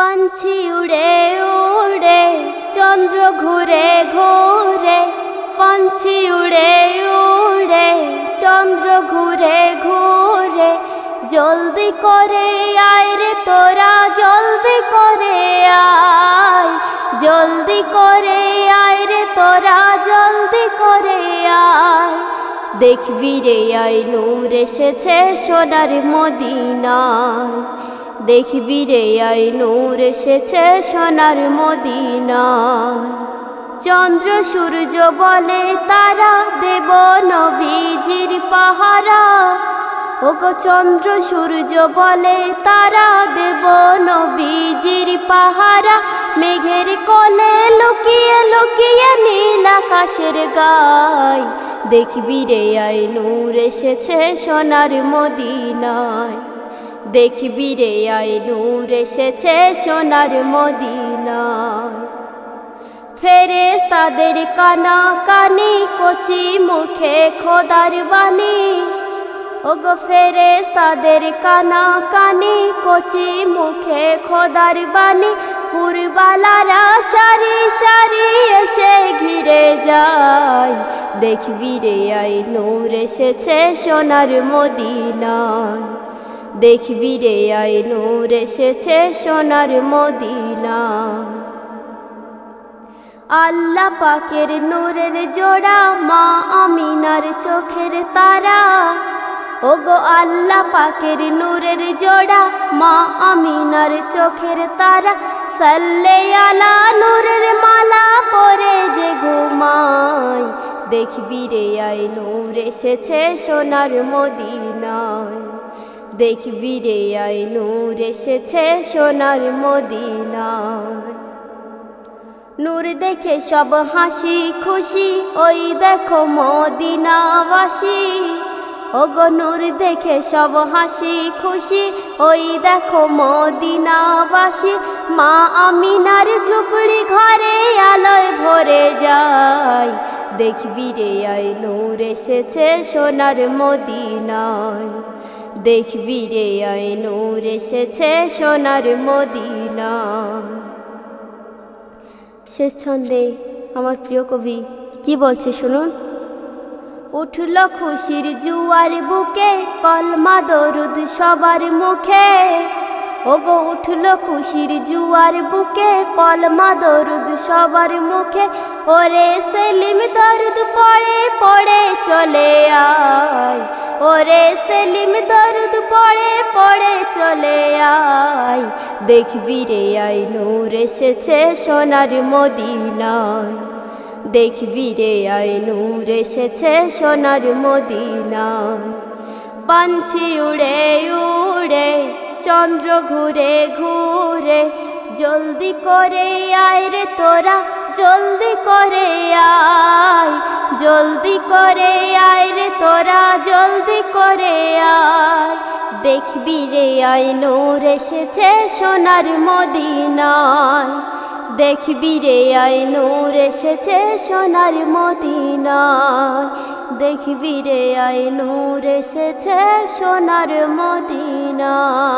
পাঞ্ছি উড়ে উড়ে, চন্দ্র ঘুরে ঘুরে। পাঞ্ছি উড়ে উড়ে, চন্দ্র ঘুরে ঘুরে। জলদি করে আয় রে তোরা, জলদি করে আয়। জলদি করে আয় রে তোরা, জলদি করে আয়। দেখবি রে আই নূর, এসেছে সোনার মদিনায়। দেখবি রে, আই নূর এসেছে সোনার মদিনায়। চন্দ্র সূর্য বলে তারা দেব নবীজির পাহারা। ওগো চন্দ্র সূর্য বলে তারা দেব নবীজির পাহারা। মেঘের কোলে লুকিয়ে লুকিয়ে নীল আকাশের গায়। দেখবি রে, আই নূর এসেছে সোনার মদিনায়। দেখবি রে আই নূর, এসেছে সোনার মদিনায় ফেরেস তাদের কানা কানি কচি মুখে খোদার বাণী। ওগো ফেরেস তাদের কানা কানি কচি মুখে খোদার বাণী। পুরবালারা সারি সারি এসে ঘিরে যায়। দেখবি রে আই নূর, এসেছে সোনার মদিনায়। দেখবি রে আই নূর, এসেছে সোনার মদিনা। আল্লাহ পাকের নূরের জোড়া মা আমিনার চোখের তারা। ওগো আল্লাহ পাকের নূরের জোড়া মা আমিনার চোখের তারা। সাল্লে আলা নূরের মালা পরে যে ঘুমায় দেখবি রে আই নূর, এসেছে সোনার মদিনায়। দেখবি রে আই নূর, এসেছে সোনার মদিনায়। নূর দেখে সব হাসি খুশি, ওই দেখো মদিনাবাসী। ওগো নূর দেখে সব হাসি খুশি, ওই দেখো মদিনাবাসী। মা আমিনার ঝুপড়ি ঘরে আলোয় ভরে যায়। দেখবি রে আই নূর, এসেছে সোনার মদিনায়। দেখবি রে আইনুর এসেছে সোনার মদিনা। শেষ ছন্দে আমার প্রিয় কবি কি বলছে শুনুন? উঠল খুশির জুয়ার বুকে, কলমা দরুদ সবার মুখে। ওগো উঠল খুশির জুয়ার বুকে, কলমা দরুদ সবার মুখে। ওরে সেলিম, দরুদ পড়ে পড়ে চলে আয়। ওরে সেলিম, দরুদ পড়ে পড়ে চলে আয়। দেখবি রে আই নূর, এসেছে সোনার মদিনায়। দেখবি রে আই নূর, এসেছে সোনার মদিনায়। পাঞ্ছি উড়ে উড়ে চন্দ্র ঘুরে ঘুরে, জলদি করে আয় রে তোরা, জলদি করে আয়, জলদি করে আয় রে তোরা, জলদি করে আয়। দেখবি রে আই নূর এসেছে সোনার মদিনায়, দেখবি রে আই নূর এসেছে সোনার মদিনায়। দেখবি রে আই নূর এসেছে সোনার মদিনায়